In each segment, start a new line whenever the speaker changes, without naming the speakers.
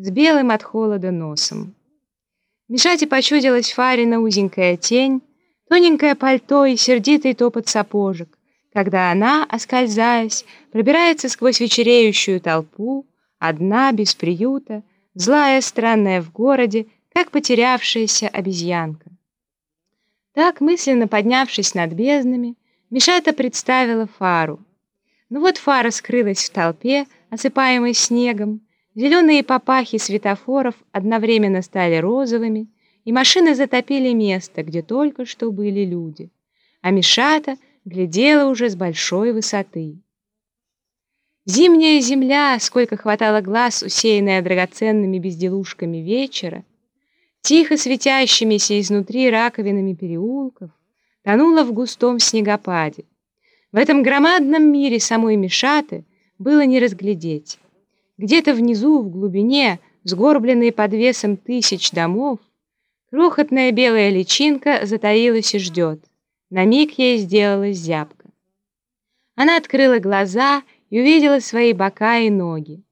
с белым от холода носом. Мишате почудилась Фарина узенькая тень, тоненькое пальто и сердитый топот сапожек, когда она, оскользаясь, пробирается сквозь вечереющую толпу, одна, без приюта, злая, странная в городе, как потерявшаяся обезьянка. Так, мысленно поднявшись над безднами, Мишата представила фару. Ну вот фара скрылась в толпе, осыпаемой снегом, зеленые попахи светофоров одновременно стали розовыми, и машины затопили место, где только что были люди. А Мишата глядела уже с большой высоты. Зимняя земля, сколько хватало глаз, усеянная драгоценными безделушками вечера, тихо светящимися изнутри раковинами переулков, тонула в густом снегопаде. В этом громадном мире самой Мишаты было не разглядеть. Где-то внизу, в глубине, сгорбленной под весом тысяч домов, крохотная белая личинка затаилась и ждет. На миг ей сделалась зябка. Она открыла глаза и увидела свои бока и ноги.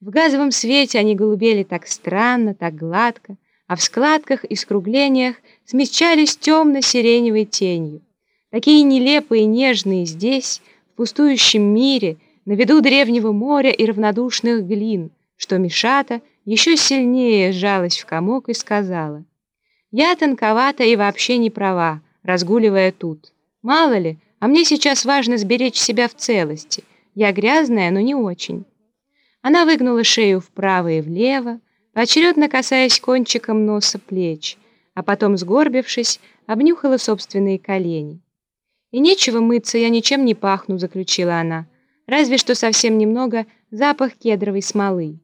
В газовом свете они голубели так странно, так гладко, а в складках и скруглениях смягчались темно-сиреневой тенью. Такие нелепые и нежные здесь, в пустующем мире, на виду древнего моря и равнодушных глин, что Мишата еще сильнее сжалась в комок и сказала, «Я тонковата и вообще не права, разгуливая тут. Мало ли, а мне сейчас важно сберечь себя в целости. Я грязная, но не очень». Она выгнула шею вправо и влево, поочередно касаясь кончиком носа плеч, а потом, сгорбившись, обнюхала собственные колени. «И нечего мыться, я ничем не пахну», — заключила она, разве что совсем немного запах кедровой смолы.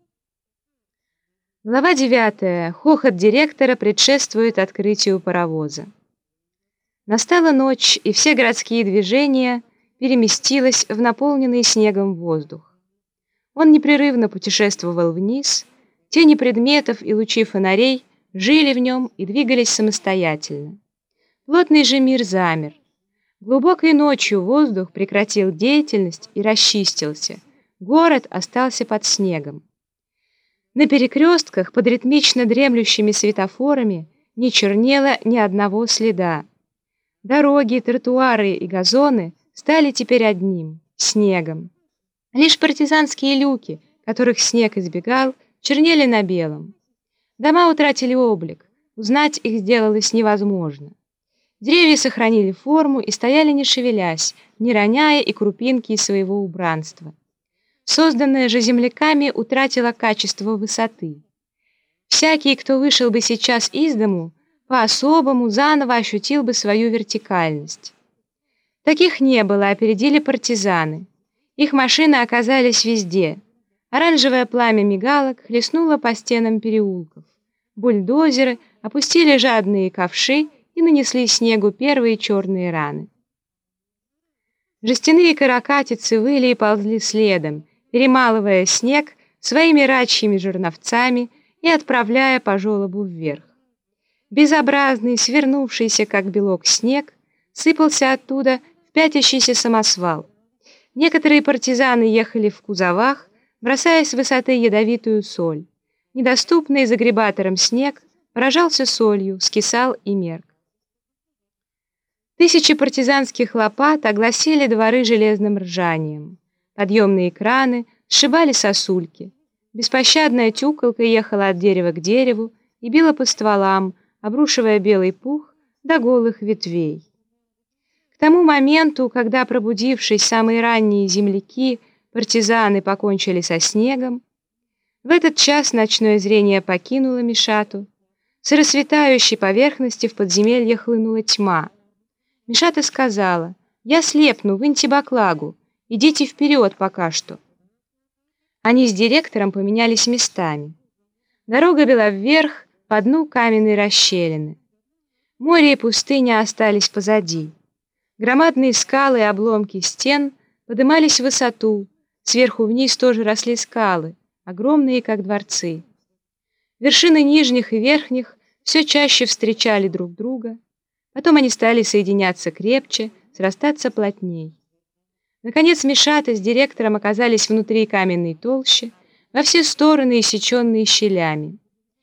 Глава девятая. Хохот директора предшествует открытию паровоза. Настала ночь, и все городские движения переместилось в наполненный снегом воздух. Он непрерывно путешествовал вниз, тени предметов и лучи фонарей жили в нем и двигались самостоятельно. Плотный же мир замер. Глубокой ночью воздух прекратил деятельность и расчистился. Город остался под снегом. На перекрестках под ритмично дремлющими светофорами не чернело ни одного следа. Дороги, тротуары и газоны стали теперь одним — снегом. Лишь партизанские люки, которых снег избегал, чернели на белом. Дома утратили облик, узнать их сделалось невозможно. Деревья сохранили форму и стояли не шевелясь, не роняя и крупинки из своего убранства. Созданное же земляками утратило качество высоты. Всякий, кто вышел бы сейчас из дому, по-особому заново ощутил бы свою вертикальность. Таких не было, опередили партизаны. Их машины оказались везде. Оранжевое пламя мигалок хлестнуло по стенам переулков. Бульдозеры опустили жадные ковши и нанесли снегу первые черные раны. Жестяные каракатицы выли и ползли следом, перемалывая снег своими рачьими жерновцами и отправляя по желобу вверх. Безобразный, свернувшийся, как белок, снег сыпался оттуда в пятящийся самосвал. Некоторые партизаны ехали в кузовах, бросая с высоты ядовитую соль. Недоступный загребатором снег поражался солью, скисал и мерк. Тысячи партизанских лопат огласили дворы железным ржанием. Подъемные краны сшибали сосульки. Беспощадная тюколка ехала от дерева к дереву и била по стволам, обрушивая белый пух до голых ветвей. К тому моменту, когда, пробудившись самые ранние земляки, партизаны покончили со снегом, в этот час ночное зрение покинуло Мишату. С рассветающей поверхности в подземелье хлынула тьма. Мишата сказала, «Я слепну, выньте баклагу, идите вперед пока что». Они с директором поменялись местами. Дорога вела вверх, по дну каменной расщелины. Море и пустыня остались позади. Громадные скалы и обломки стен подымались в высоту, сверху вниз тоже росли скалы, огромные, как дворцы. Вершины нижних и верхних все чаще встречали друг друга, потом они стали соединяться крепче, срастаться плотней. Наконец Мишата с директором оказались внутри каменной толщи, во все стороны иссеченные щелями.